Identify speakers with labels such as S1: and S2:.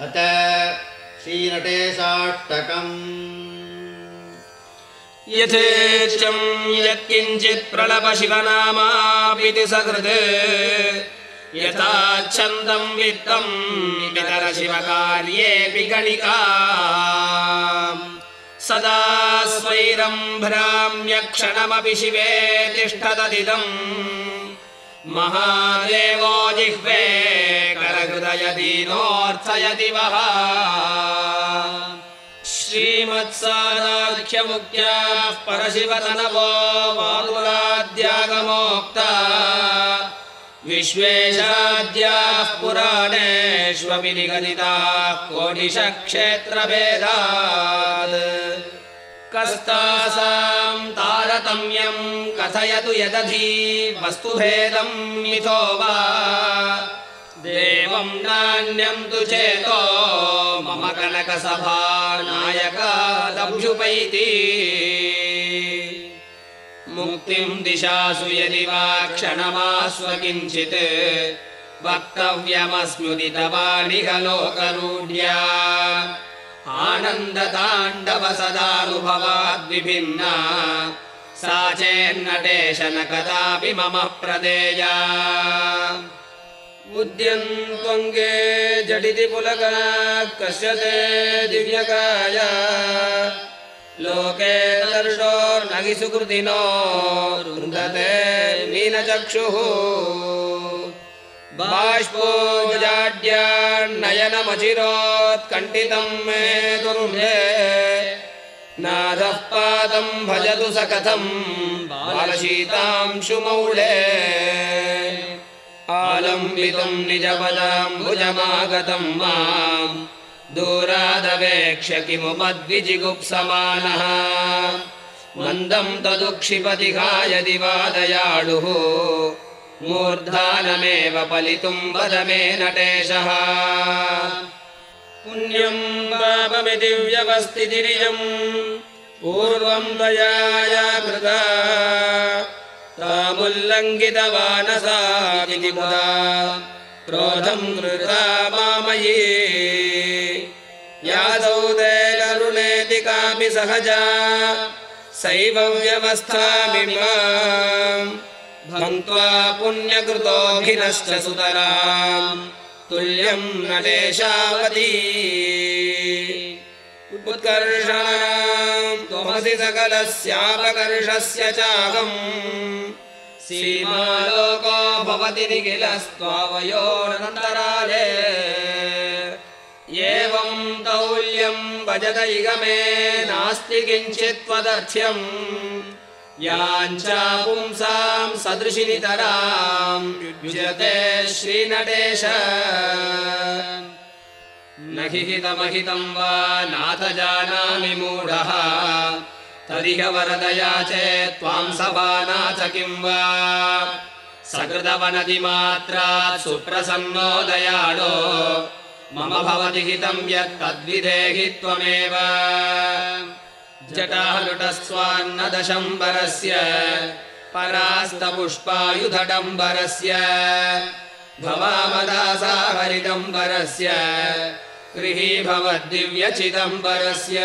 S1: अत श्रीनटेशाष्टकम्।
S2: यथेच्छम् यत्किञ्चित् प्रणव शिवनामापिति सकृत्। यथा छन्दम् वित्तम् पितर शिवकार्येऽपि गणिका सदा स्वैरम् भ्राम्यक्षणमपि शिवे तिष्ठतदिदम्। महादेवो जिह्वे करहृदय दीनोऽर्थयति वः। श्रीमत्साराख्यमुख्याः परशिवतनवो मातुलाद्यागमोक्ता विश्वेशाद्याः पुराणेष्वपि निगदिताः कोटिशक्षेत्रभेदात् कस्तासाम् तारतम्यम् कथयतु यदधि वस्तुभेदम् मिथो वा देवम् नान्यम् तु चेतो मम कनकसभा नायकादभ्युपैति मुक्तिम् दिशासु यदि वा क्षणमास्व किञ्चित् वक्तव्यमस्म्युदितवानिहलोकरूढ्या आनन्दताण्डव सदानुभवाद्विभिन्ना सा चेन्नटेश न कदापि मम प्रदेया उद्यन्त्वङ्गे जडिति पुलका कस्य ते दिव्यकाय। लोके दर्शोर्नगि सुकृतिनो रुन्दते मीनचक्षुः। बाष्पोजाड्यान्नयनमचिरोत्कण्ठितम् मे दुर्भे नादः पादम् भजतु स कथम् बालशीतांशुमौळे आलम्बितम् निजपदाम्बुजमागतम् माम्। दूरादवेक्ष्य किमुपद्विजिगुप्समानः मन्दम् तदुक्षिपतिघाय दिवादयाडुः मूर्धानमेव पलितुम् वद मे नटेशः। पुण्यम् पापमि दिव्यवस्थितिरियम् पूर्वम् दयाया कृता तामुल्लङ्घितवानसामिति मुदा क्रोधम् कृता मामयी। यादौ ते करुणेति कापि सहजा सैव व्यवस्थामिमाम् भङ्क्त्वा पुण्यकृतोऽभिनश्च सुतराम् तुल्यम् उत्कर्षाणाम् त्वमसि सकलस्यापकर्षस्य चाहम् सीमालोको भवति निखिलस्त्वावयोरनन्तराले एवम् तौल्यम् भजत इगमे नास्ति किञ्चित् त्वदर्थ्यम् याञ्चा पुंसाम् सदृशिनितराम् युज्यते श्रीनटेश न हि हितमहितम् वा नाथ जानामि मूढः तदिह वरदया चेत् त्वाम् सभानाथ किम् वा? सकृतवनदिमात्रात् सुप्रसन्नो दयाळो मम भवति हितम् यत् तद्विधेहि त्वमेव। जटालुटस्वान्नदशम्बरस्य परास्तपुष्पायुधडम्बरस्य भवामदासा हरिदम्बरस्य गृही भवद्दिव्यचिदम्बरस्य